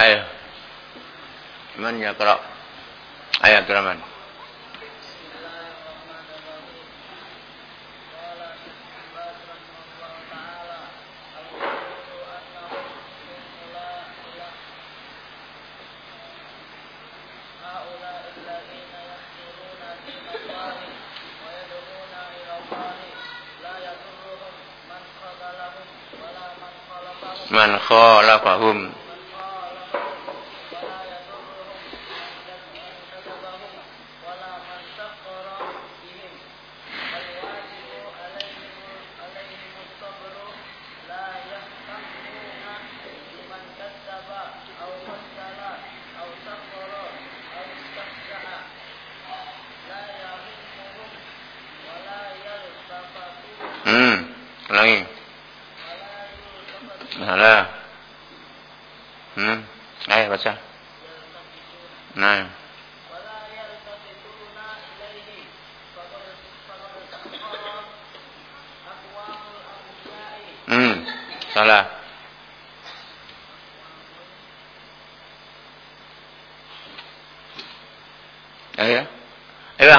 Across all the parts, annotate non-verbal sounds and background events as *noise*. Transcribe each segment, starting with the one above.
Ayo. Man yaqra? Ayo, Abdurrahman.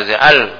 desde al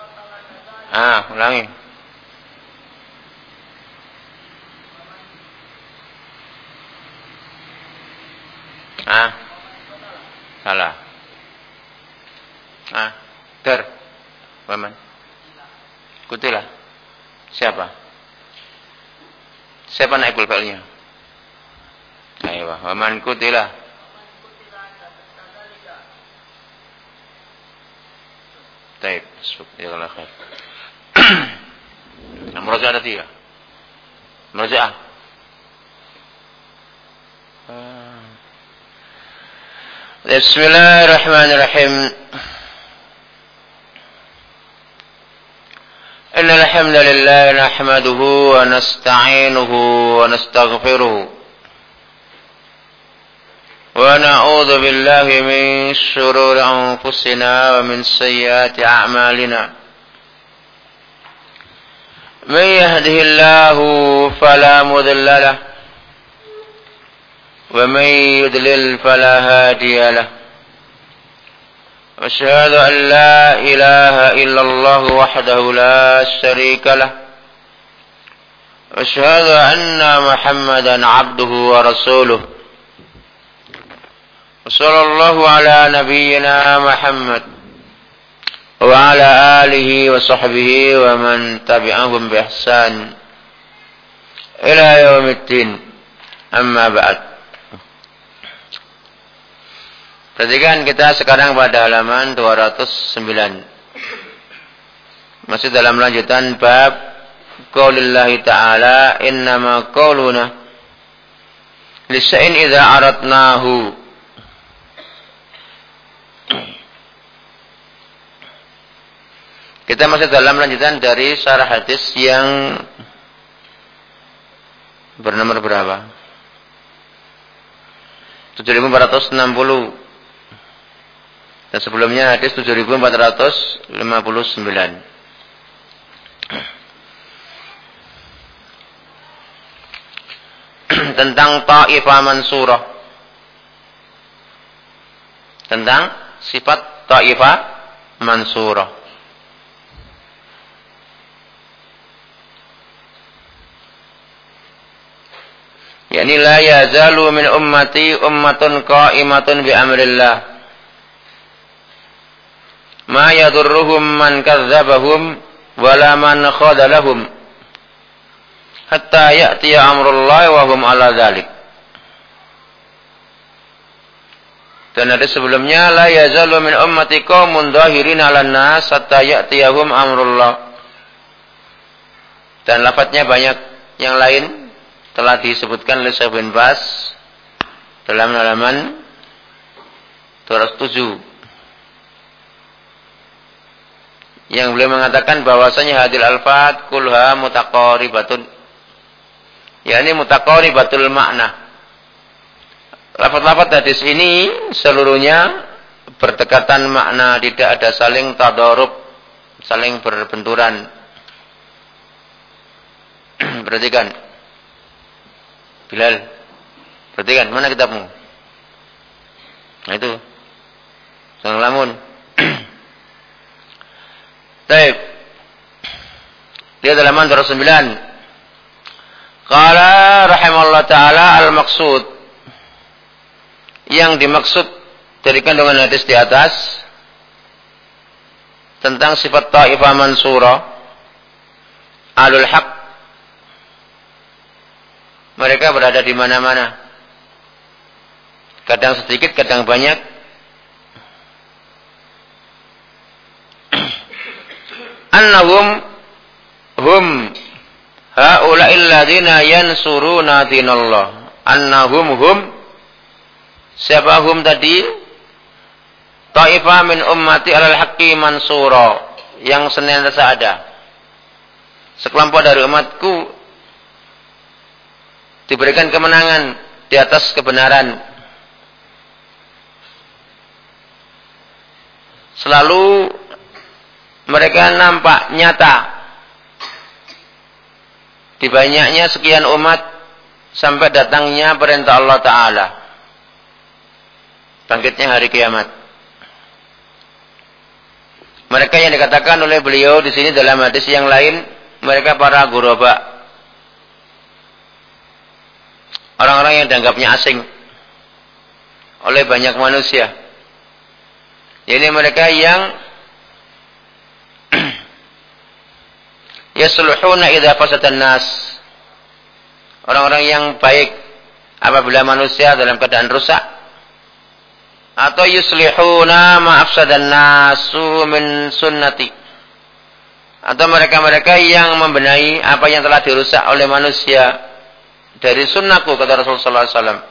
Ah, ulangi. Ah. Salah. Ah, ter. Waman. Kutilah. Siapa? Siapa naik fa'ilnya? Ayo, waman kutilah. Taib, subhanallah ya, khair. Ada tiga. Merajaah. Ah. Bismillahirrahmanirrahim. إن الحمد لله نحمده ونستعينه ونستغفره ونعوذ بالله من شرور أنفسنا ومن سيئات أعمالنا من يهده الله فلا مضل له ومن يضلل فلا هادي له. أشهد أن لا إله إلا الله وحده لا شريك له. أشهد أن محمدا عبده ورسوله. وصلى الله على نبينا محمد. وعلى آله وصحبه ومن تبعهم بإحسان إلى يوم الدين أما بعد Perhatikan kita sekarang pada halaman 209. Masih dalam lanjutan bab Qaulillahi ta'ala innama qauluna lisa'in idza aradnahu Kita masih dalam lanjutan dari syarah hadis yang bernomor berapa? 7460. Dan sebelumnya hadis 7459. *clears throat* Tentang ta'ifah mansurah. Tentang sifat ta'ifah mansurah. Yakni la yazalu min ummati ummatun qa'imatun bi amrillah. Ma yadurruhum man kadzdzabahum wala man khadalahum. Hatta ya'ti amrullah wa hum ala dzalik Dan ada sebelumnya la yazalu min ummati qaumun dhahirin 'alan nas hatta ya'tiyahum amrullah. Dan lafadznya banyak yang lain telah disebutkan oleh Syekh bin Bas dalam halaman 207 yang beliau mengatakan bahwasanya hadil alfat kulha mutaqaribatun. Yakni mutaqaribatul makna. Lafaz-lafaz hadis ini seluruhnya berdekatan makna tidak ada saling tadarub saling berbenturan. *clears throat* Perhatikan Bilal. Perhatikan, mana kitabmu? Nah itu. Sang lamun. *clears throat* Baik. Lihat halaman 209. Qala rahimallahu taala al-maqsud. Yang dimaksud dari kandungan hadis di atas tentang sifat ta'ifah mansura alul haq mereka berada di mana-mana. Kadang sedikit, kadang banyak. *clears throat* Annahum hum haula'il ladzina yansuruna dinallah. Annahum hum siapa hum tadi? Taifah min ummati alal haqqi mansura yang senantiasa ada. Sekelompok dari umatku diberikan kemenangan di atas kebenaran. Selalu mereka nampak nyata di banyaknya sekian umat sampai datangnya perintah Allah Ta'ala. Bangkitnya hari kiamat. Mereka yang dikatakan oleh beliau di sini dalam hadis yang lain, mereka para guraba, orang-orang yang dianggapnya asing oleh banyak manusia. Ini mereka yang *clears throat* yasluhuna idza fasatan nas. Orang-orang yang baik apabila manusia dalam keadaan rusak atau yuslihuna ma afsadan nasu min sunnati. Atau mereka-mereka yang membenahi apa yang telah dirusak oleh manusia dari sunnahku kata Rasulullah SAW.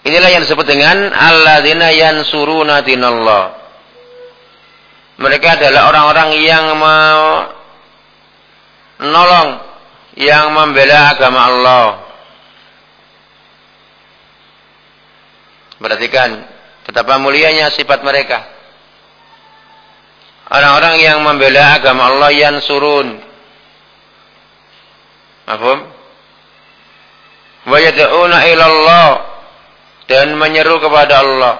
Inilah yang disebut dengan alladzina yansuruna dinallah. Mereka adalah orang-orang yang menolong, yang membela agama Allah. Perhatikan betapa mulianya sifat mereka. Orang-orang yang membela agama Allah yang surun. Apa? Wa yad'una ilallah dan menyeru kepada Allah.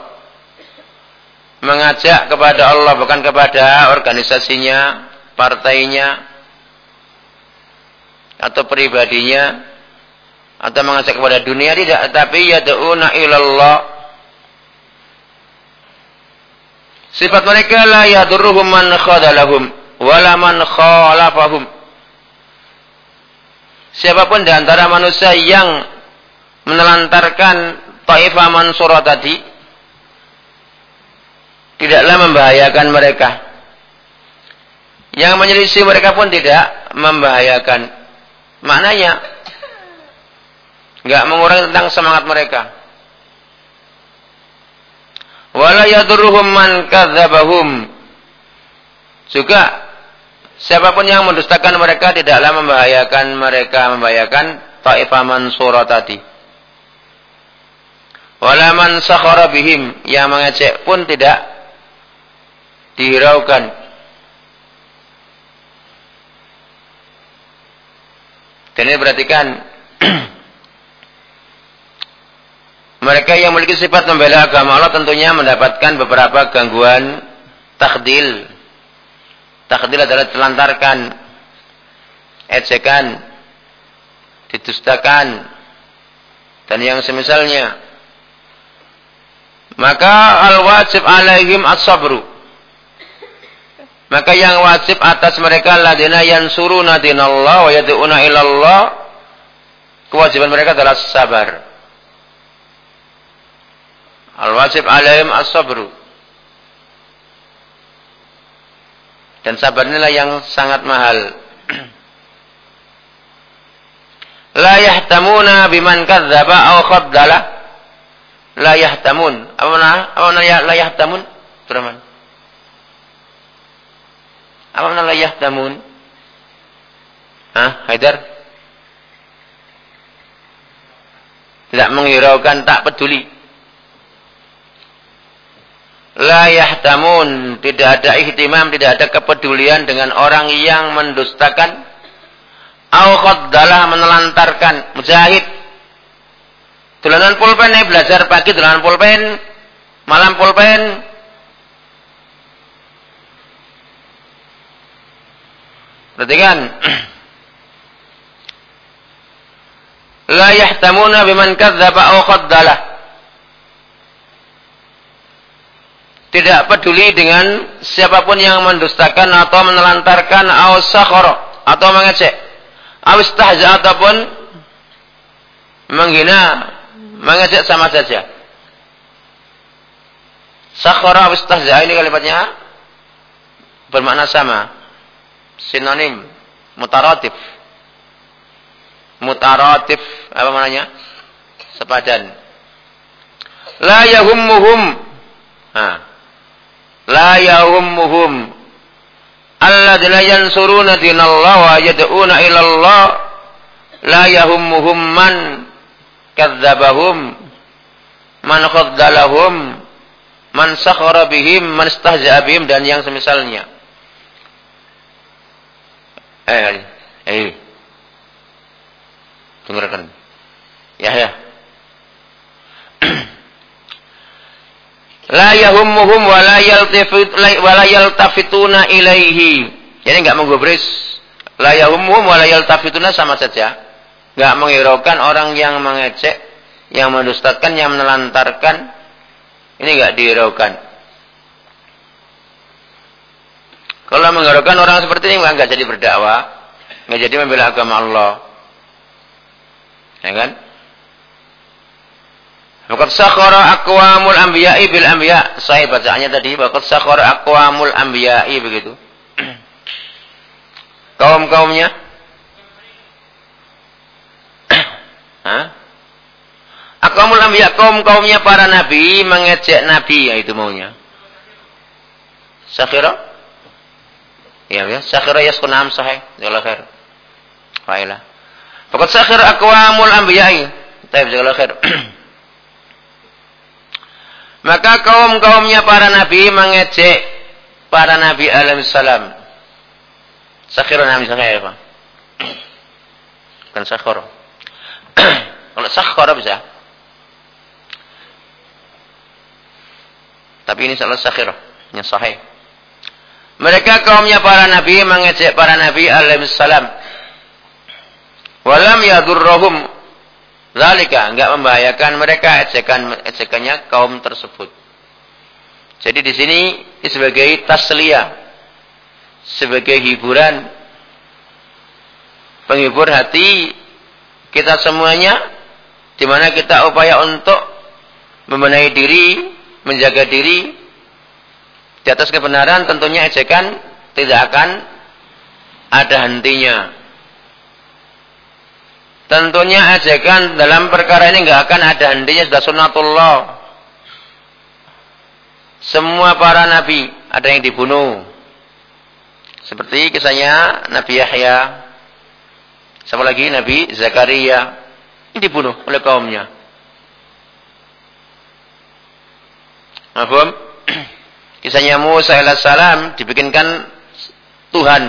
Mengajak kepada Allah bukan kepada organisasinya partainya atau pribadinya atau mengajak kepada dunia tidak. Tapi yad'una ilallah sifat mereka la yadurruhum man khadalahum wala man khalafahum siapa pun di antara manusia yang menelantarkan Taifah Mansura tadi tidaklah membahayakan mereka. Yang menyelisih mereka pun tidak membahayakan. Maknanya nggak mengurangi tentang semangat mereka. Wala yadurruhum man kadzabahum. Juga siapa pun yang mendustakan mereka tidaklah membahayakan mereka membahayakan ta'ifah mansurah tadi. Walaman sakhara bihim yang mengecek pun tidak dihiraukan. Dan ini perhatikan *clears throat* mereka yang memiliki sifat membela agama Allah tentunya mendapatkan beberapa gangguan takdil. Takdil adalah telantarkan, ejekan, didustakan, dan yang semisalnya. Maka al-wajib alaihim as-sabru. Maka yang wajib atas mereka ladina yansuruna dinallah wa yad'una ilallah. Kewajiban mereka adalah sabar. Al-wajib alaihim as-sabru. Dan sabar inilah yang sangat mahal. *clears throat* La yahtamuna biman kadzdzaba aw khaddala la yahtamun. Apa mana? Apa mana ya la yahtamun? Abdurrahman. Apa mana la yahtamun? Hah, Haidar? Tidak menghiraukan, tak peduli. La yahtamun, tidak ada ihtimam, tidak ada kepedulian dengan orang yang mendustakan au khaddalah menelantarkan mujahid Dolanan pulpen nih belajar pagi dolanan pulpen, malam pulpen. Perhatikan. *clears throat* La yahtamuna biman kadzdzaba aw khaddalah. Tidak peduli dengan siapa pun yang mendustakan atau menelantarkan sakhara atau mengecek. Istahza ataupun menghina mengajak sama saja. Sakhara wistahza ini kalimatnya bermakna sama. Sinonim mutaratif. Mutaratif apa maknanya? Sepadan. La yahummuhum. Ha. La yahummuhum alladzina yansuruna dinallah wa yad'una ila Allah la yahummuhum man kadzabahum man khaddalahum man sakhara bihim man istahza'a bihim dan yang semisalnya. Eh eh dengarkan. Ya ya la yahummuhum wa la yaltafituna ilaihi jadi enggak menggubris la yahummuhum wa la yaltafituna sama saja Gak menghiraukan orang yang mengecek, yang mendustakan, yang menelantarkan. Ini gak dihiraukan. Kalau menghiraukan orang seperti ini nggak jadi berdakwah, nggak jadi membela agama Allah. Ya kan? Waqad sakhara aqwamul anbiya'i bil anbiya. Saya bacaannya tadi waqad sakhara aqwamul anbiya'i begitu. *clears throat* Kaum-kaumnya *clears throat* Hah? Akamul ambiya kaum kaumnya para nabi mengejek nabi ya itu maunya. Sakhira? Ya ya, sakhira yaskun am sahih. Jazakallahu khair. Failah. Fakat sakhir aqwamul anbiya'i. Taib jazakallahu khair. *clears throat* Maka kaum-kaumnya para nabi mengejek para nabi alaihi salam. Sakhira nam sahih, Pak. Kan sakhira. *clears throat* Kalau sakhara bisa. Tapi ini salah sakhirah. Yang sahih. Mereka kaumnya para nabi mengecek para nabi alaihi salam. Walam yadurrohum. Zalika. Enggak membahayakan mereka ejekan ejekannya kaum tersebut. Jadi di sini sebagai tasliyah. Sebagai hiburan. Penghibur hati kita semuanya di mana kita upaya untuk membenahi diri, menjaga diri di atas kebenaran tentunya ejekan tidak akan ada hentinya. Tentunya ejekan dalam perkara ini nggak akan ada hentinya sudah sunatullah. Semua para nabi ada yang dibunuh, Seperti kisahnya Nabi Yahya. Sama lagi Nabi Zakaria. Ini dibunuh oleh kaumnya. Mahfum? *clears throat* Kisahnya Musa salam dibikinkan Tuhan.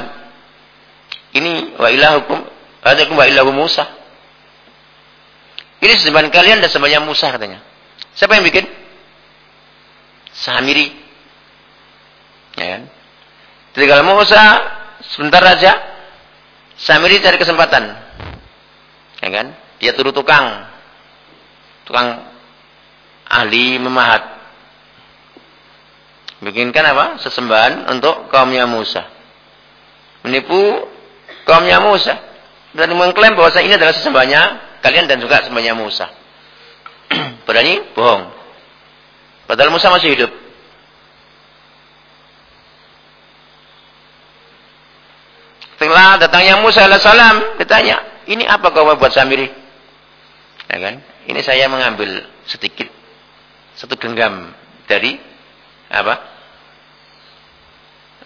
Ini wa ilahukum adakum wa ilahu Musa. Ini sesembahan kalian dan sembahnya Musa katanya. Siapa yang bikin? Samiri. Ya kan? Ketika Musa sebentar saja Samiri cari kesempatan. Ya kan? Dia turut tukang. Tukang ahli memahat. Bikinkan apa? Sesembahan untuk kaumnya Musa. Menipu kaumnya Musa. Dan mengklaim bahwa ini adalah sesembahannya kalian dan juga sembahnya Musa. *clears throat* Berani bohong. Padahal Musa masih hidup. Setelah datangnya Musa salam ditanya, ini apa kau buat Samiri? Ya kan? Ini saya mengambil sedikit satu genggam dari apa?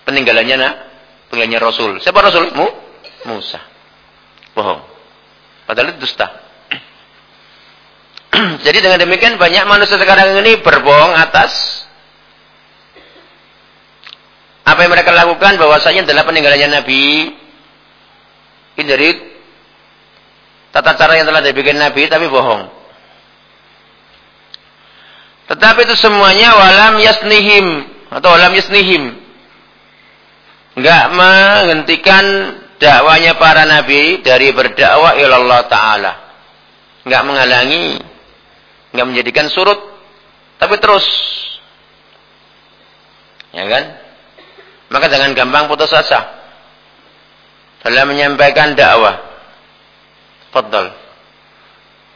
Peninggalannya nak, peninggalannya Rasul. Siapa Rasul? Mu? Musa. Bohong. Padahal itu dusta. *clears throat* Jadi dengan demikian banyak manusia sekarang ini berbohong atas apa yang mereka lakukan bahwasanya adalah peninggalannya Nabi ini dari tata cara yang telah dibikin Nabi tapi bohong. Tetapi itu semuanya walam yasnihim atau walam yasnihim. Enggak menghentikan dakwanya para nabi dari berdakwah Allah taala. Enggak menghalangi, enggak menjadikan surut, tapi terus. Ya kan? Maka jangan gampang putus asa dalam menyampaikan dakwah. Fadl.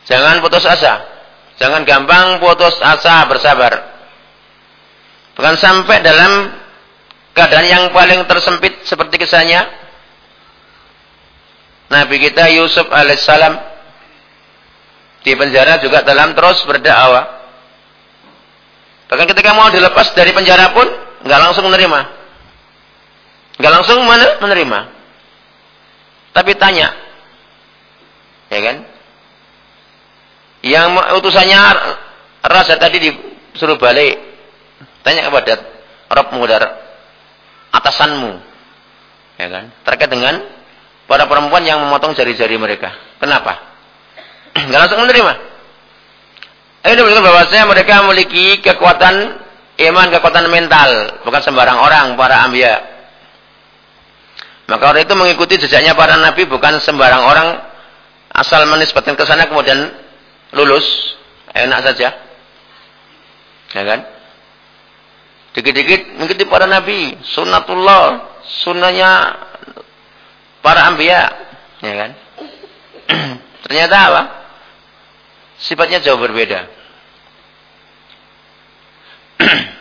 Jangan putus asa. Jangan gampang putus asa, bersabar. Bukan sampai dalam keadaan yang paling tersempit seperti kisahnya Nabi kita Yusuf alaihissalam di penjara juga dalam terus berdakwah. Bahkan ketika mau dilepas dari penjara pun nggak langsung menerima, nggak langsung menerima. Tapi tanya. Ya kan? Yang utusannya rasa tadi disuruh balik. Tanya kepada Robmu dan atasanmu. Ya kan? Terkait dengan para perempuan yang memotong jari-jari mereka. Kenapa? *clears throat* Enggak langsung menerima. Ini menunjukkan bahwasanya mereka memiliki kekuatan iman, kekuatan mental, bukan sembarang orang para ambia. Maka orang itu mengikuti jejaknya para nabi bukan sembarang orang asal menisbatkan ke sana kemudian lulus. Enak saja. Ya kan? Dikit-dikit mengikuti para nabi. Sunnatullah. Sunnahnya para ambia. Ya kan? *clears throat* Ternyata apa? Sifatnya jauh berbeda. *clears throat*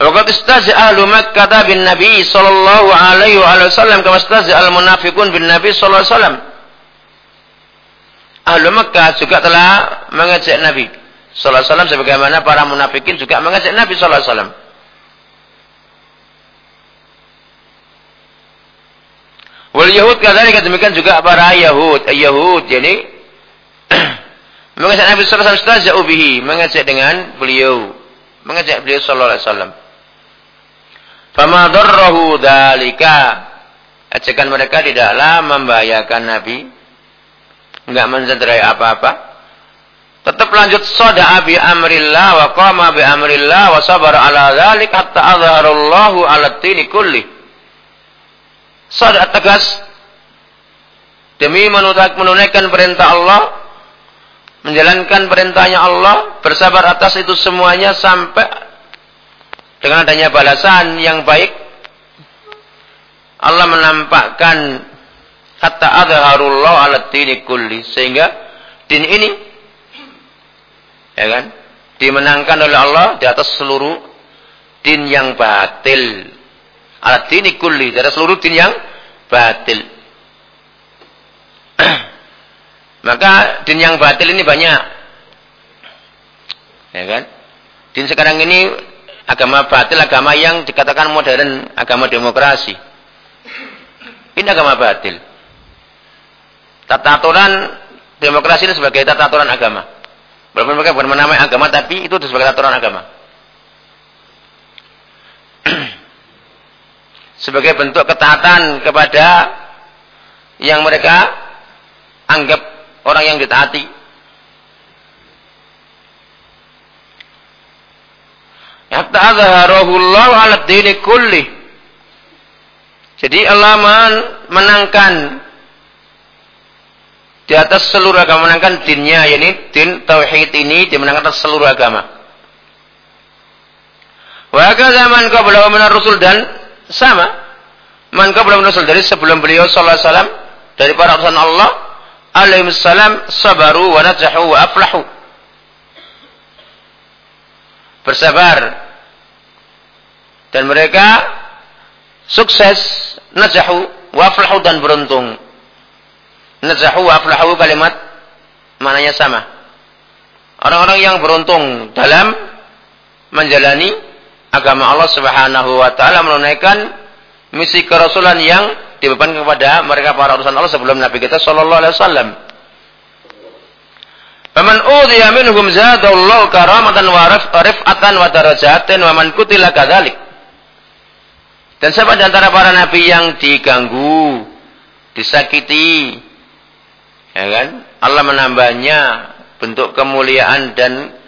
Waqad istaza ahlu Makkah bin Nabi sallallahu alaihi wasallam kama istaza al munafiqun bin Nabi sallallahu alaihi wasallam. Ahlu Makkah juga telah mengajak Nabi sallallahu alaihi wasallam sebagaimana para munafikin juga mengajak Nabi sallallahu alaihi wasallam. Wal Yahud kadzalika demikian juga para Yahud, Yahud yakni *clears throat* mengajak Nabi sallallahu alaihi wasallam bihi, mengajak dengan beliau, mengajak beliau sallallahu alaihi wasallam. Fama darrahu dalika. Ajakan mereka tidaklah membahayakan Nabi. Enggak mencederai apa-apa. Tetap lanjut soda bi amrillah wa qama bi amrillah wa sabar ala dzalik hatta azharallahu ala tini kulli. Soda tegas. Demi menunaikan perintah Allah menjalankan perintahnya Allah bersabar atas itu semuanya sampai dengan adanya balasan yang baik Allah menampakkan kata adharullah ala dini kulli sehingga din ini ya kan dimenangkan oleh Allah di atas seluruh din yang batil ala dini kulli atas seluruh din yang batil *clears throat* maka din yang batil ini banyak ya kan din sekarang ini agama batil, agama yang dikatakan modern, agama demokrasi. Ini agama batil. Tata aturan demokrasi itu sebagai tata aturan agama. Walaupun mereka bukan menamai agama, tapi itu sebagai tata aturan agama. Sebagai bentuk ketaatan kepada yang mereka anggap orang yang ditaati. Hatta azharahu Allah ala dini kulli. Jadi Allah menangkan di atas seluruh agama menangkan dinnya yakni din tauhid ini dimenangkan atas seluruh agama. Wa zaman qablahu min rasul dan sama man qablahu rasul dari sebelum beliau sallallahu alaihi wasallam dari para utusan Allah alaihi salam sabaru wa najahu wa aflahu. Bersabar dan mereka sukses najahu wa aflahu dan beruntung. Najahu wa aflahu kalimat maknanya sama. Orang-orang yang beruntung dalam menjalani agama Allah Subhanahu wa taala menunaikan misi kerasulan yang dibebankan kepada mereka para utusan Allah sebelum Nabi kita sallallahu alaihi wasallam. Faman udhiya minhum zadallahu karamatan wa rif'atan wa darajatin wa man kutila kadzalik. Dan siapa di antara para nabi yang diganggu, disakiti, ya kan? Allah menambahnya bentuk kemuliaan dan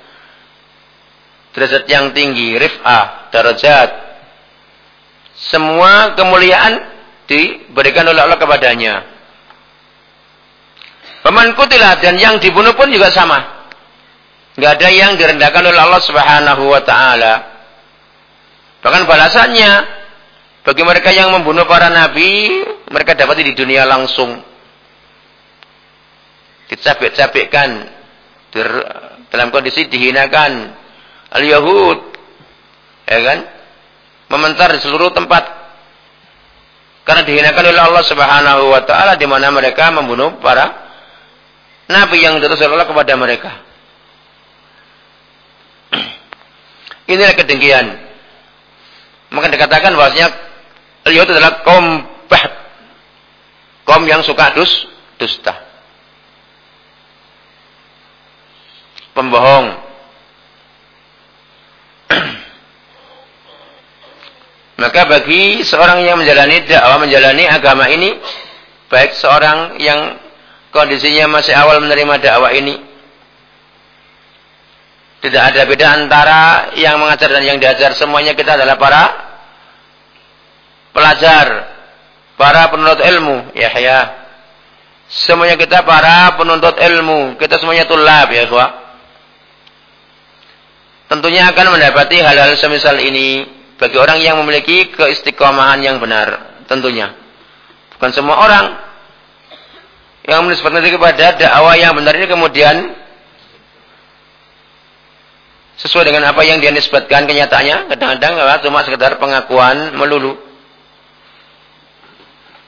derajat yang tinggi, rif'ah, darajat. Semua kemuliaan diberikan oleh Allah kepadanya. Paman kutilah dan yang dibunuh pun juga sama. Enggak ada yang direndahkan oleh Allah Subhanahu wa taala. Bahkan balasannya bagi mereka yang membunuh para nabi, mereka dapat di dunia langsung. Dicabik-cabikkan dalam kondisi dihinakan al-Yahud ya kan mementar di seluruh tempat karena dihinakan oleh Allah Subhanahu wa taala di mana mereka membunuh para nabi yang diutus Allah kepada mereka. *clears throat* Inilah kedengkian. Maka dikatakan bahwasanya itu adalah kaum bah, kaum yang suka dus, dusta. Pembohong. *clears throat* Maka bagi seorang yang menjalani dakwah, menjalani agama ini, baik seorang yang kondisinya masih awal menerima dakwah ini, tidak ada beda antara yang mengajar dan yang diajar. Semuanya kita adalah para pelajar, para penuntut ilmu. Ya, ya. Semuanya kita para penuntut ilmu. Kita semuanya tulab, ya, ikhwah. Tentunya akan mendapati hal-hal semisal ini bagi orang yang memiliki keistiqomahan yang benar tentunya. Bukan semua orang yang menisbatkan kepada dakwah yang benar ini kemudian sesuai dengan apa yang dia nisbatkan kenyataannya kadang-kadang cuma sekedar pengakuan melulu.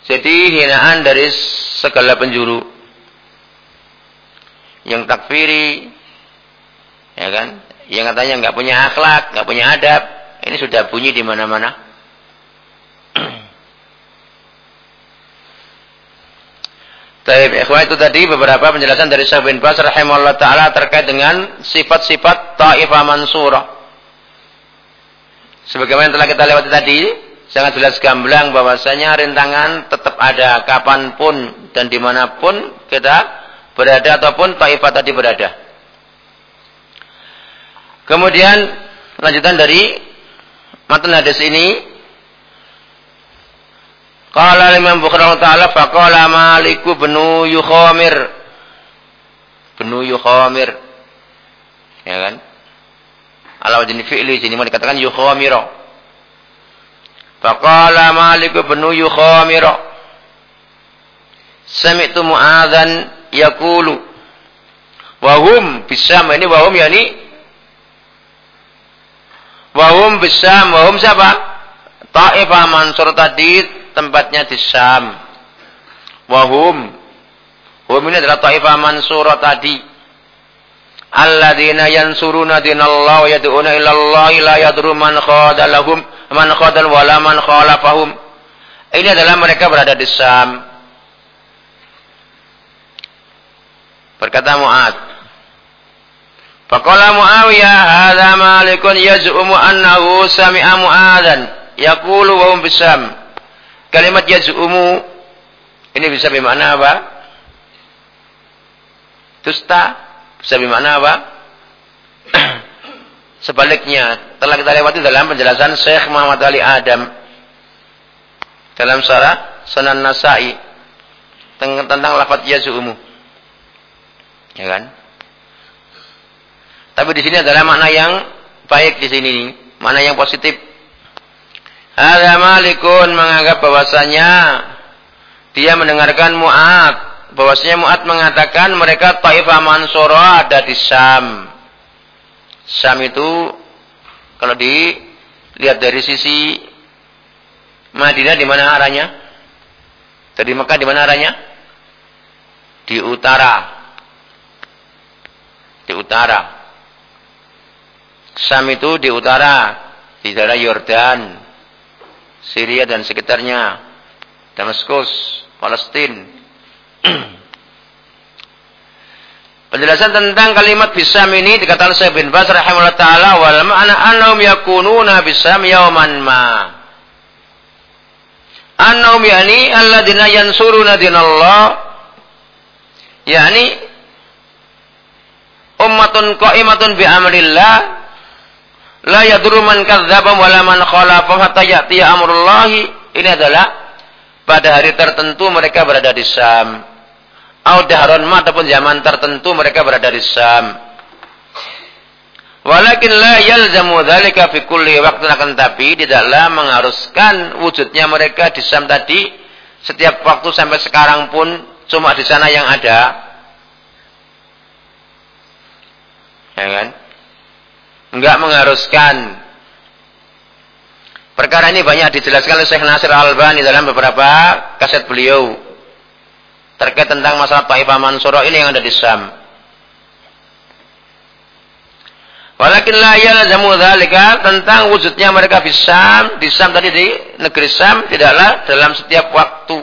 Jadi hinaan dari segala penjuru. Yang takfiri ya kan yang katanya nggak punya akhlak nggak punya adab ini sudah bunyi di mana-mana. *clears throat* Taib ikhwan itu tadi beberapa penjelasan dari Syekh bin Bas rahimahullah taala terkait dengan sifat-sifat taifah mansurah. Sebagaimana telah kita lewati tadi, sangat jelas gamblang bahwasanya rintangan tetap ada kapan pun dan di mana pun kita berada ataupun taifah tadi berada. Kemudian lanjutan dari matan hadis ini. Qala Imam Bukhari taala faqala Maliku benu Yukhamir. Benu Yukhamir. Ya kan? Ala wajhi fi'li sini mau dikatakan Yukhamira. Faqala Maliku benu Yukhamira. Sami'tu mu'adzan yaqulu. Wa hum bisam ini wa hum yani Wahum bisam, wahum siapa? Ta'ifah Mansur tadi tempatnya di Syam. Wahum. Wahum ini adalah Ta'ifah Mansur tadi. alladzina yansuruna dinallah wa yad'una ila Allah la yadru man khadalahum man khadal wala man khalafahum. Ini adalah mereka berada di Sam. Berkata Mu'ad. Faqala Muawiyah hadza malikun yaz'umu annahu sami'a Mu'adan yaqulu wa hum bisam. Kalimat yaz'umu ini bisa bermakna apa? Dusta bisa bermakna apa? *clears throat* Sebaliknya, telah kita lewati dalam penjelasan Syekh Muhammad Ali Adam dalam syarah Sunan Nasai tentang, tentang lafaz yazumu. Ya kan? Tapi di sini adalah makna yang baik di sini, makna yang positif. Ada Malikun menganggap bahwasanya dia mendengarkan Mu'ad, bahwasanya Mu'ad mengatakan mereka Taifah Mansura ada di Sam. Sam itu kalau dilihat dari sisi Madinah di mana arahnya? Dari Mekah di mana arahnya? Di utara. Di utara. Sam itu di utara, di daerah Yordan, Syria dan sekitarnya, Damaskus, Palestina. *clears throat* Penjelasan tentang kalimat bisam ini dikatakan Syekh bin Bas rahimahullah taala wal ma'na annahum yakununa bisam yauman ma. Annahum yani alladziina yansuruna dinallah yani ummatun qa'imatun bi amrillah la yadurru man kadzdzaba wa la man khalafa hatta ya'tiya amrullah. Ini adalah pada hari tertentu mereka berada di Sam Audahron ataupun zaman tertentu mereka berada di Sam. Walakin la yalzamu dzalika fi kulli waqtin akan tapi tidaklah mengharuskan wujudnya mereka di Sam tadi setiap waktu sampai sekarang pun cuma di sana yang ada. Ya kan? Enggak mengharuskan. Perkara ini banyak dijelaskan oleh Syekh Nasir Al-Albani dalam beberapa kaset beliau terkait tentang masalah Taifah Mansura ini yang ada di Sam. Walakin la yalzamu dzalika tentang wujudnya mereka di Sam, di Sam tadi di negeri Sam tidaklah dalam setiap waktu.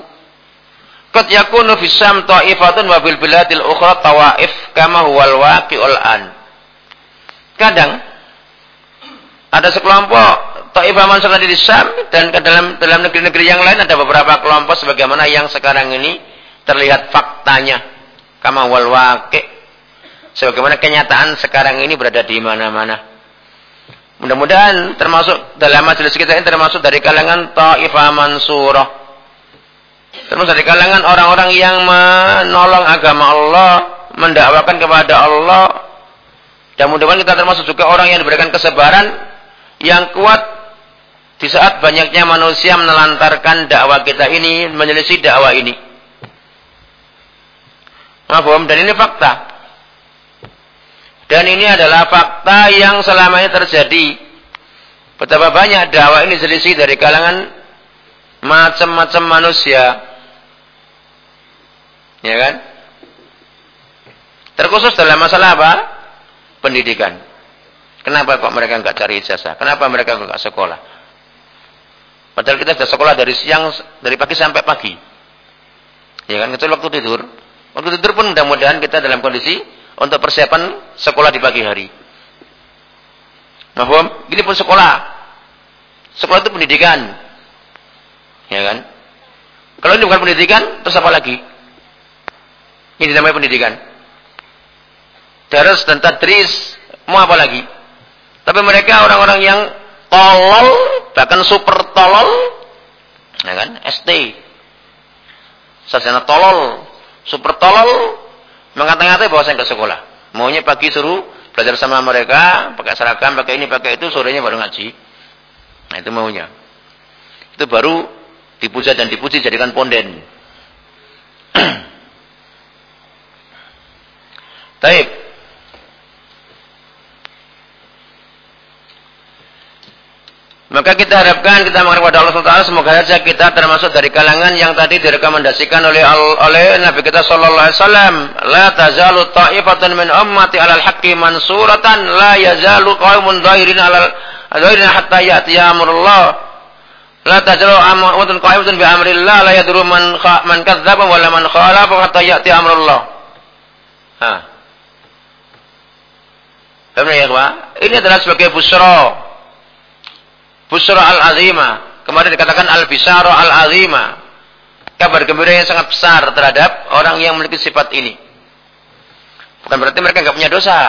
Qad yakunu fi Sam ta'ifatun wa bil biladil ukhra tawaif kama huwal waqi'ul an. Kadang ada sekelompok Taifah Mansur di Sam dan ke dalam dalam negeri-negeri yang lain ada beberapa kelompok sebagaimana yang sekarang ini terlihat faktanya. Kama wal waqi. Sebagaimana kenyataan sekarang ini berada di mana-mana. Mudah-mudahan termasuk dalam majelis kita ini termasuk dari kalangan Taifah Mansurah. Termasuk dari kalangan orang-orang yang menolong agama Allah mendakwakan kepada Allah. Dan mudah-mudahan kita termasuk juga orang yang diberikan kesebaran yang kuat di saat banyaknya manusia menelantarkan dakwah kita ini menyelisih dakwah ini Mahfum dan ini fakta. Dan ini adalah fakta yang selama ini terjadi. Betapa banyak dakwah ini selisih dari kalangan macam-macam manusia. Ya kan? Terkhusus dalam masalah apa? Pendidikan. Kenapa kok mereka nggak cari ijazah? Kenapa mereka nggak sekolah? Padahal kita sudah sekolah dari siang, dari pagi sampai pagi. Ya kan? Kecuali waktu tidur. Waktu tidur pun mudah-mudahan kita dalam kondisi untuk persiapan sekolah di pagi hari. Mahfum? Ini pun sekolah. Sekolah itu pendidikan. Ya kan? Kalau ini bukan pendidikan, terus apa lagi? Ini namanya pendidikan. Daras dan tadris, mau apa lagi? Tapi mereka orang-orang yang tolol, bahkan super tolol, ya kan? ST. Sarjana tolol, super tolol mengata-ngatai bahwa saya nggak sekolah. Maunya pagi suruh belajar sama mereka, pakai seragam, pakai ini, pakai itu, sorenya baru ngaji. Nah itu maunya. Itu baru dipuja dan dipuji jadikan ponden. *clears throat* Taib. Maka kita harapkan kita mengharap kepada Allah SWT semoga saja kita termasuk dari kalangan yang tadi direkomendasikan oleh oleh Nabi kita sallallahu alaihi wasallam, la tazalu ta'ifatun min ummati 'alal haqqi mansuratan la yazalu qaumun dhahirin 'alal dhahirin hatta ya'ti amrullah. La tazalu ummatun qa'imatun bi amrillah la yadru man man kadzdzaba wa man khalafa hatta ya'ti amrullah. Ha. Ya? Ini adalah sebagai busra Busra al-azima. Kemarin dikatakan al-bisara al-azima. Kabar gembira yang sangat besar terhadap orang yang memiliki sifat ini. Bukan berarti mereka nggak punya dosa.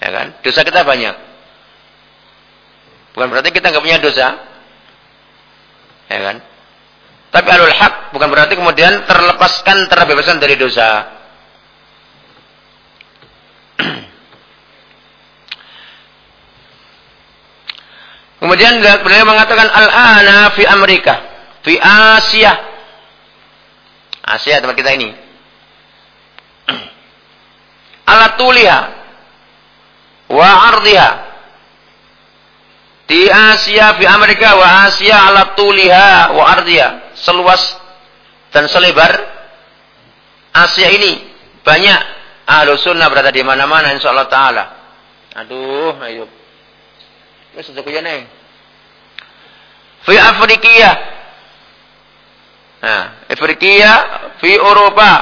Ya kan? Dosa kita banyak. Bukan berarti kita nggak punya dosa. Ya kan? Tapi alul haq bukan berarti kemudian terlepaskan, terbebaskan dari dosa. Kemudian beliau mengatakan al-ana fi Amerika, fi Asia. Asia tempat kita ini. *clears throat* Alatuliha wa ardiha. Di Asia, fi Amerika wa Asia alatuliha wa ardiha. Seluas dan selebar Asia ini banyak ahlu sunnah berada di mana-mana insyaAllah ta'ala. Aduh, ayo. Wis aja kuya neng. Fi Afrikia. Nah, Afrikia fi Eropa.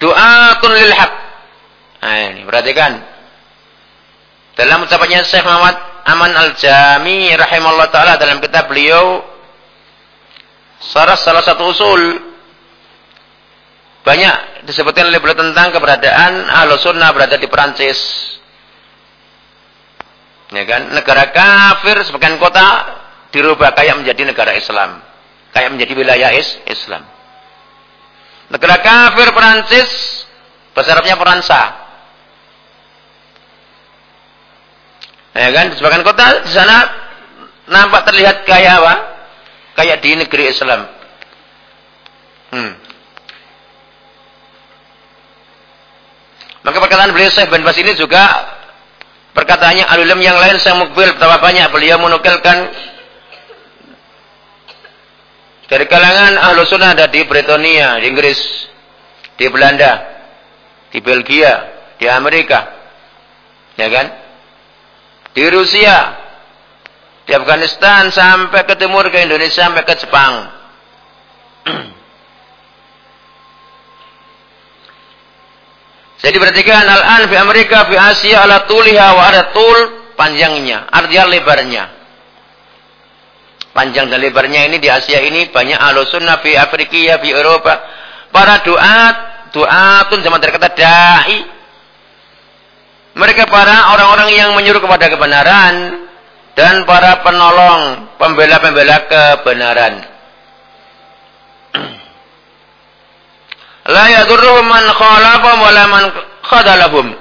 Doatun lil haq. Nah, ini perhatikan. Dalam ucapannya Syekh Muhammad Aman Al-Jami rahimahullah taala dalam kitab beliau salah salah satu usul banyak disebutkan oleh beliau tentang keberadaan Ahlus Sunnah berada di Perancis Ya kan? Negara kafir sebagian kota dirubah kayak menjadi negara Islam. Kayak menjadi wilayah is Islam. Negara kafir Perancis, bahasa Arabnya Peransa. Ya kan? Sebagian kota di sana nampak terlihat kayak apa? Kayak di negeri Islam. Hmm. Maka perkataan beliau Syekh bin Bas ini juga Perkataannya alulim yang lain saya mukbil betapa banyak beliau menukilkan dari kalangan ahlu sunnah ada di Britania, di Inggris, di Belanda, di Belgia, di Amerika, ya kan? Di Rusia, di Afghanistan sampai ke timur ke Indonesia sampai ke Jepang. *clears throat* Jadi perhatikan al-an fi Amerika fi Asia ala tuliha wa ada tul panjangnya, artinya lebarnya. Panjang dan lebarnya ini di Asia ini banyak ahlu sunnah fi Afrika, fi Eropa. Para doa, doatun zaman terkata dai. Mereka para orang-orang yang menyuruh kepada kebenaran dan para penolong, pembela-pembela kebenaran. La yadurruhum man khalafahum.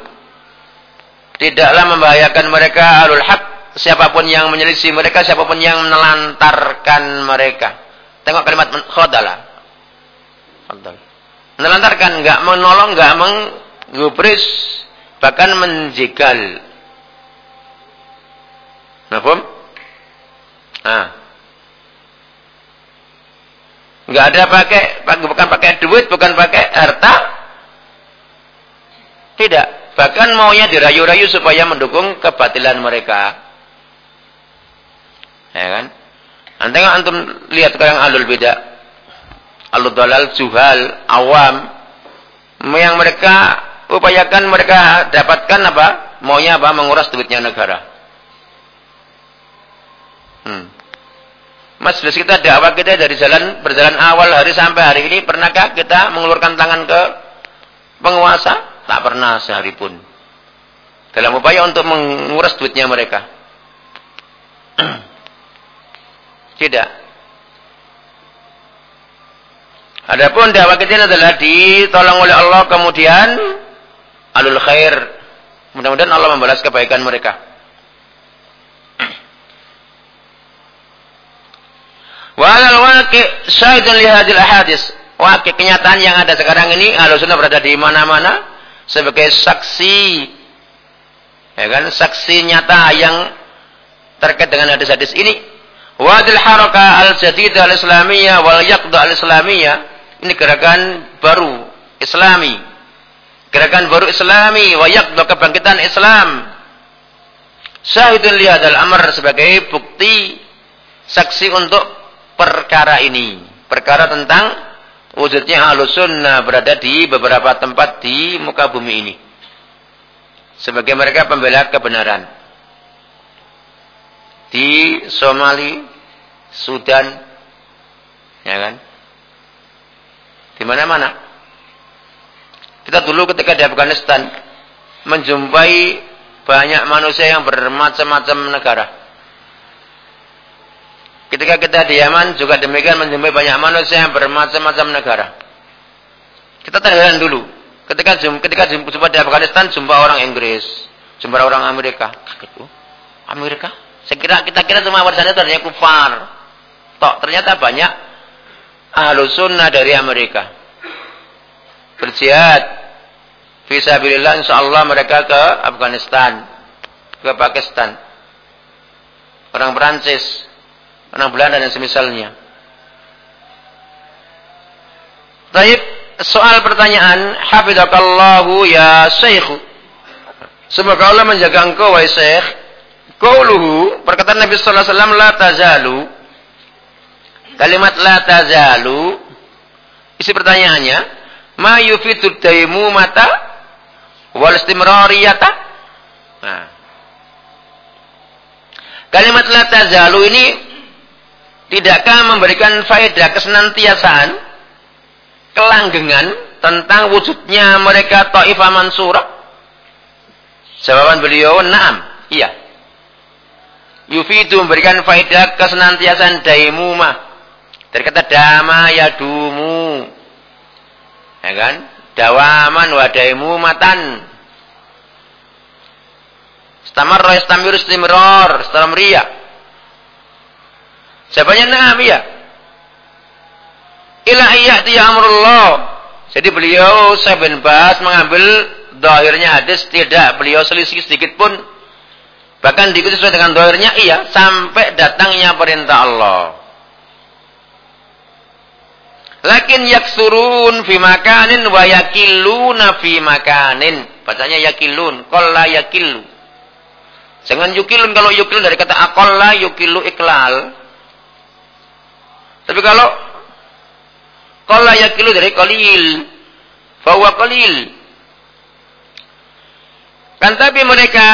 Tidaklah membahayakan mereka alul haq siapa pun yang menyelisih mereka, siapa pun yang menelantarkan mereka. Tengok kalimat khadala. Menelantarkan, enggak menolong, enggak menggubris, bahkan menjegal. Nafum? Ah. Enggak ada pakai, bukan pakai duit, bukan pakai harta. Tidak. Bahkan maunya dirayu-rayu supaya mendukung kebatilan mereka. Ya kan? Nanti antum lihat sekarang alul beda. Alul dalal, juhal, awam. Yang mereka upayakan mereka dapatkan apa? Maunya apa? Menguras duitnya negara. Hmm. Majelis kita dakwah kita dari jalan berjalan awal hari sampai hari ini pernahkah kita mengeluarkan tangan ke penguasa? Tak pernah sehari pun. Dalam upaya untuk menguras duitnya mereka. *clears throat* Tidak. Adapun dakwah kita adalah ditolong oleh Allah kemudian alul khair. Mudah-mudahan Allah membalas kebaikan mereka. Walal waqi syahidun li hadil ahadis. Waqi kenyataan yang ada sekarang ini sunnah berada di mana-mana sebagai saksi Ya kan? Saksi nyata yang terkait dengan hadis-hadis ini. Wadil haraka al-jadid al-islamiyah wal yaqda al-islamiyah. Ini gerakan baru Islami. Gerakan baru Islami wa kebangkitan Islam. Syahidun lihadal amr sebagai bukti saksi untuk perkara ini. Perkara tentang wujudnya ahlus berada di beberapa tempat di muka bumi ini. Sebagai mereka pembela kebenaran. Di Somali, Sudan, ya kan? Di mana-mana. Kita dulu ketika di Afghanistan menjumpai banyak manusia yang bermacam-macam negara. Ketika kita di Yaman juga demikian menjumpai banyak manusia yang bermacam-macam negara. Kita terheran dulu. Ketika jumpa, ketika jumpa di Afghanistan jumpa orang Inggris, jumpa orang Amerika. Amerika? Saya kira kita kira cuma warisannya itu hanya kufar. Tok, ternyata banyak ahlu sunnah dari Amerika. Berjihad. Fisabilillah insyaAllah mereka ke Afghanistan. Ke Pakistan. Orang Perancis. Orang Belanda dan semisalnya. Taib, soal pertanyaan. Hafidakallahu ya Syekh. Semoga Allah menjaga engkau wahai Syekh. Qauluhu perkataan Nabi sallallahu alaihi wasallam la tazalu. Kalimat la tazalu isi pertanyaannya, ma yufidu daimu mata wal istimrariyata? Nah. Kalimat la tazalu ini tidakkah memberikan faedah kesenantiasaan kelanggengan tentang wujudnya mereka Taifah Mansurah? Jawaban beliau, "Na'am." Iya. Yufidu memberikan faedah kesenantiasan daimumah dari kata dama ya dumu ya kan? Dawaman wa daimumatan roh istamir istimror istamriya siapanya naam ya ila iyati amrullah jadi beliau saya bin Bas mengambil dohirnya hadis tidak beliau selisih sedikit pun Bahkan diikuti sesuai dengan dohirnya iya sampai datangnya perintah Allah. Lakin yaksurun fi makanin wa yakilluna fi makanin. Bacanya yakilun, qalla yakillu. Jangan yukilun kalau yukilun dari kata aqalla yukilu iklal. Tapi kalau qalla yakilu dari qalil, fa huwa qalil. Kan tapi mereka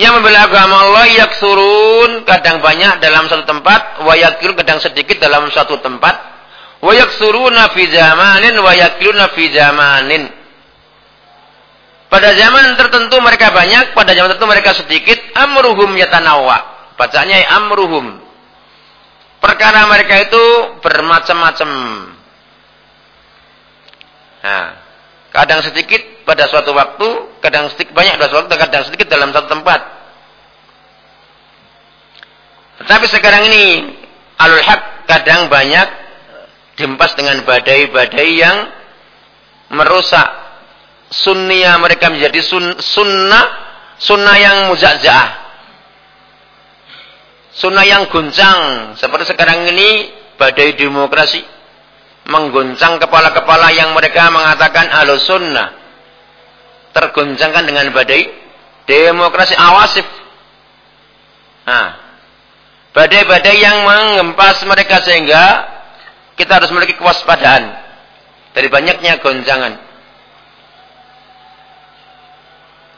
yang membela agama Allah yaksurun kadang banyak dalam satu tempat, wa yakil kadang sedikit dalam satu tempat. Wa yaksuruna fi zamanin wa yakiluna zamanin. Pada zaman tertentu mereka banyak, pada zaman tertentu mereka sedikit. Amruhum yatanawa. Bacanya amruhum. Perkara mereka itu bermacam-macam. Nah, kadang sedikit pada suatu waktu, kadang sedikit banyak pada suatu waktu, kadang sedikit dalam satu tempat. Tetapi sekarang ini alul haq kadang banyak dimpas dengan badai-badai yang merusak sunnia mereka menjadi sun, sunnah sunnah yang muzazah sunnah yang guncang seperti sekarang ini badai demokrasi mengguncang kepala-kepala yang mereka mengatakan alus sunnah terguncangkan dengan badai demokrasi awasif. Nah, badai-badai yang mengempas mereka sehingga kita harus memiliki kewaspadaan dari banyaknya goncangan.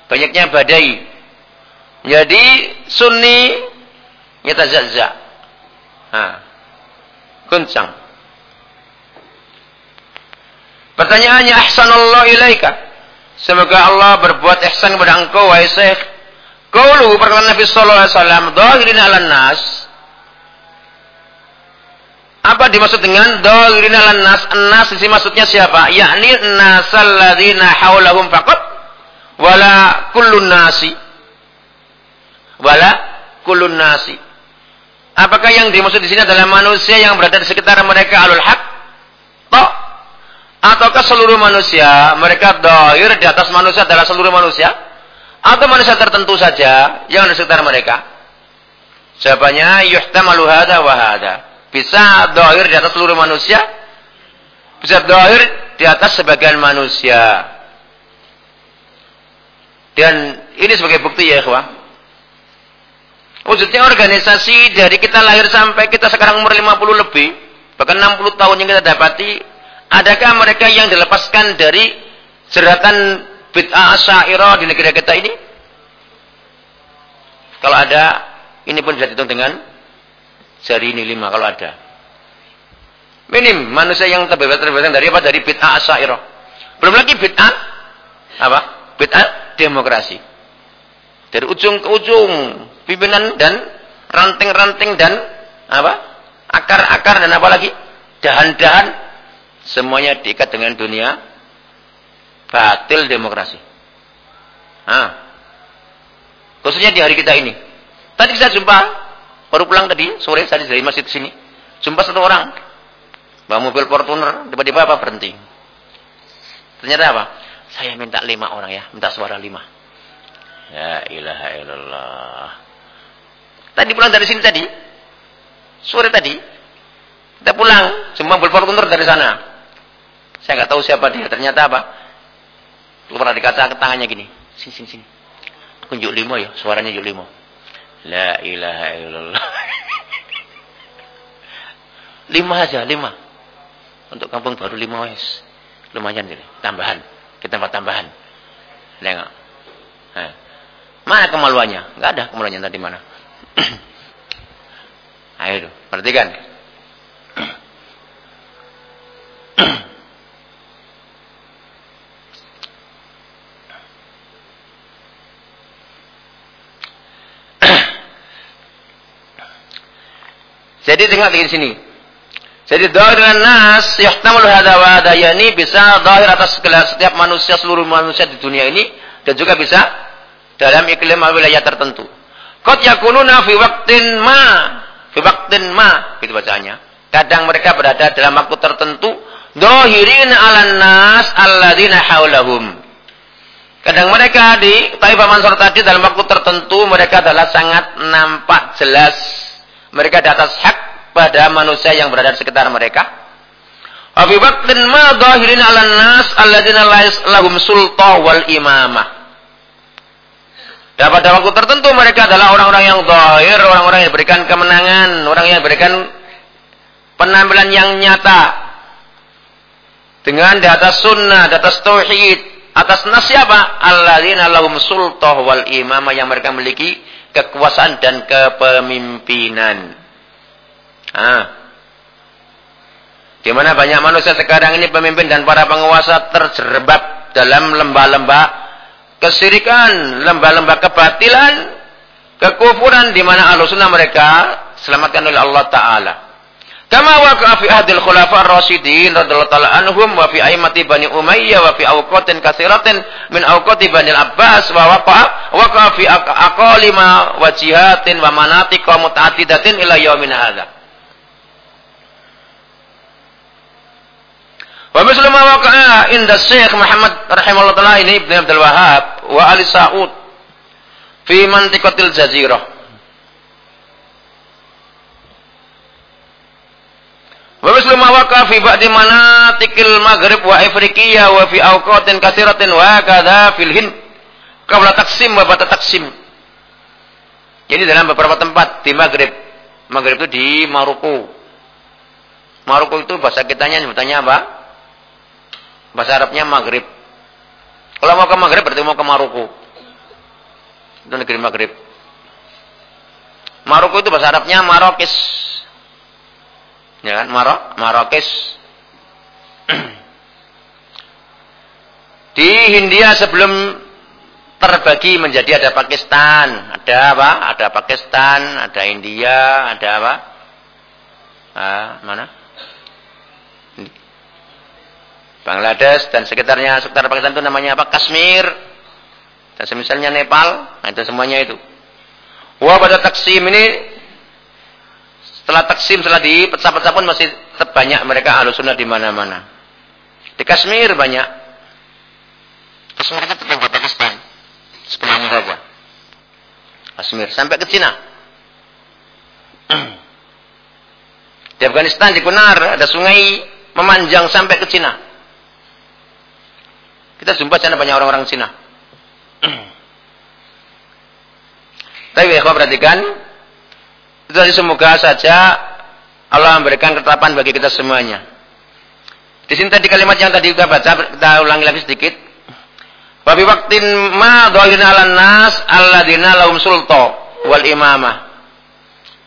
Banyaknya badai. Jadi sunni yatazazza. Nah, goncang. Pertanyaannya ahsanallahu ilaika. Semoga Allah berbuat ihsan kepada engkau wahai Syekh. Qaulu perkataan Nabi sallallahu alaihi wasallam, "Dhahirin nas." Apa dimaksud dengan dhahirin 'alan nas? Nas di maksudnya siapa? Yakni nasal ladzina haulahum faqat wala kullun nasi. Wala kullun nasi. Apakah yang dimaksud di sini adalah manusia yang berada di sekitar mereka alul haq? Tok ataukah seluruh manusia mereka dohir di atas manusia adalah seluruh manusia atau manusia tertentu saja yang ada sekitar mereka? Jawabannya yuhtamalu hada wa. Bisa dohir di atas seluruh manusia, bisa dohir di atas sebagian manusia. Dan ini sebagai bukti ya ikhwah. Wujudnya organisasi dari kita lahir sampai kita sekarang umur 50 lebih, bahkan 60 tahun yang kita dapati, adakah mereka yang dilepaskan dari jeratan bid'ah asyairah di negeri kita ini? Kalau ada, ini pun bisa dihitung dengan jari ini lima kalau ada. Minim manusia yang terbebas terbebas dari apa? Dari bid'ah asyairah. Belum lagi bid'ah apa? Bid'ah demokrasi. Dari ujung ke ujung pimpinan dan ranting-ranting dan apa? Akar-akar dan apa lagi? Dahan-dahan semuanya diikat dengan dunia batil demokrasi. Nah, khususnya di hari kita ini. Tadi saya jumpa, baru pulang tadi, sore tadi dari masjid sini. Jumpa satu orang, bawa mobil Fortuner, tiba-tiba apa berhenti. Ternyata apa? Saya minta lima orang ya, minta suara lima. Ya ilaha illallah. Tadi pulang dari sini tadi, sore tadi, kita pulang, jumpa mobil Fortuner dari sana. Saya nggak tahu siapa dia. Ternyata apa? Keluar dari kaca tangannya gini. Sini, sini, sini. Aku juk limo ya. Suaranya juk limo. La ilaha illallah. *laughs* lima aja, lima. Untuk kampung baru lima wes. Lumayan gitu. Tambahan. Kita tambah tambahan. Nengok. Mana kemaluannya? Enggak ada kemaluannya tadi mana. *clears throat* Ayo, perhatikan. *clears throat* Jadi tengok di sini. Jadi dohir dan nas yahtamul hadha wa hadha yani bisa dohir atas setiap manusia seluruh manusia di dunia ini dan juga bisa dalam iklim wilayah tertentu. Qad yakununa fi waqtin ma fi waqtin ma gitu bacanya. Kadang mereka berada dalam waktu tertentu dohirin ala nas alladzina haulahum. Kadang mereka di Taifah Mansur tadi dalam waktu tertentu mereka adalah sangat nampak jelas mereka di atas hak pada manusia yang berada di sekitar mereka. Abi waqtin ma dhahirin 'ala nas alladzina lahum sulta wal imamah. Dan pada waktu tertentu mereka adalah orang-orang yang zahir, orang-orang yang diberikan kemenangan, orang yang diberikan penampilan yang nyata. Dengan di atas sunnah, di atas tauhid, atas nas siapa? Alladzina lahum sultah wal imamah yang mereka memiliki kekuasaan dan kepemimpinan. Ah. Di mana banyak manusia sekarang ini pemimpin dan para penguasa terjerembab dalam lembah-lembah kesirikan, lembah-lembah kebatilan, kekufuran di mana alusuna mereka selamatkan oleh Allah Taala. Kama waqa'a fi ahdil khulafa ar-rasyidin radhiyallahu ta'ala anhum wa fi aimati Bani Umayyah wa fi awqatin katsiratin min awqati Bani Abbas wa waqa'a waqa'a fi aqalima wa jihatin wa manatiqa muta'addidatin ila yaumin hadza. Wa mislu ma waqa'a inda Syekh Muhammad rahimahullah taala ini Ibnu Abdul Wahhab wa Ali Sa'ud fi mantiqatil jazirah. Wa mislu ma waqa fi ba'di manatikil Maghrib wa Afriqiya wa fi awqatin katsiratin wa kadza fil Hind qabla taksim wa ba'da taksim. Jadi dalam beberapa tempat di Maghrib. Maghrib itu di Maroko. Maroko itu bahasa kitanya sebutannya apa? Bahasa Arabnya Maghrib. Kalau mau ke Maghrib berarti mau ke Maroko. Itu negeri Maghrib. Maroko itu bahasa Arabnya Marokis ya kan Marok Marokis *clears throat* di Hindia sebelum terbagi menjadi ada Pakistan ada apa ada Pakistan ada India ada apa ah, mana Bangladesh dan sekitarnya sekitar Pakistan itu namanya apa Kashmir dan semisalnya Nepal nah itu semuanya itu wah pada taksim ini setelah taksim, setelah dipecah-pecah pun masih tetap banyak mereka ahlu sunnah di mana-mana. Di Kashmir banyak. Tetap buat Pakistan. Sepenuhnya saja. Kashmir sampai ke Cina. *clears throat* Di Afghanistan di Kunar ada sungai memanjang sampai ke Cina. Kita jumpa sana banyak orang-orang Cina. *clears throat* Tapi ya perhatikan, itu tadi semoga saja Allah memberikan ketetapan bagi kita semuanya. Di sini tadi kalimat yang tadi kita baca, kita ulangi lagi sedikit. Wabi waktin ma dohin ala nas alladina laum sulto wal imamah.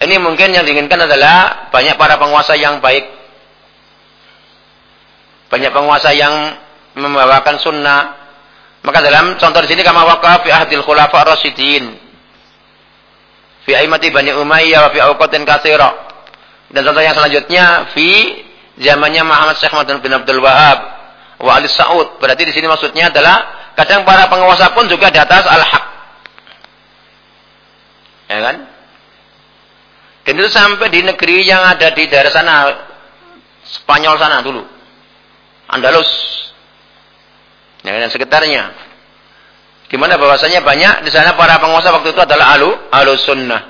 Ini mungkin yang diinginkan adalah banyak para penguasa yang baik. Banyak penguasa yang membawakan sunnah. Maka dalam contoh di sini kama waqaf fi ahdil khulafa rasyidin fi aimati Bani Umayyah wa fi awqatin katsira. Dan contoh yang selanjutnya fi zamannya Muhammad Syekh Muhammad bin Abdul Wahab wa Ali Saud. Berarti di sini maksudnya adalah kadang para penguasa pun juga di atas al-haq. Ya kan? Dan itu sampai di negeri yang ada di daerah sana Spanyol sana dulu. Andalus. Ya, dan sekitarnya. Di mana bahwasanya banyak di sana para penguasa waktu itu adalah alu alu sunnah.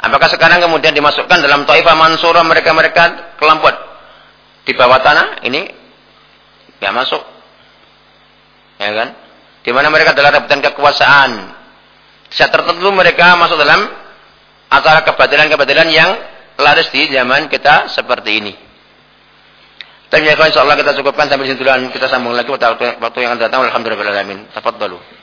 Apakah sekarang kemudian dimasukkan dalam taifah mansurah mereka-mereka kelompok di bawah tanah ini ya masuk. Ya kan? Di mana mereka adalah rebutan kekuasaan. Saat tertentu mereka masuk dalam acara kebatilan-kebatilan yang laris di zaman kita seperti ini. Dan ya insya Allah kita cukupkan sampai situ dan kita sambung lagi waktu, waktu yang akan datang. Alhamdulillah. Tafadhalu.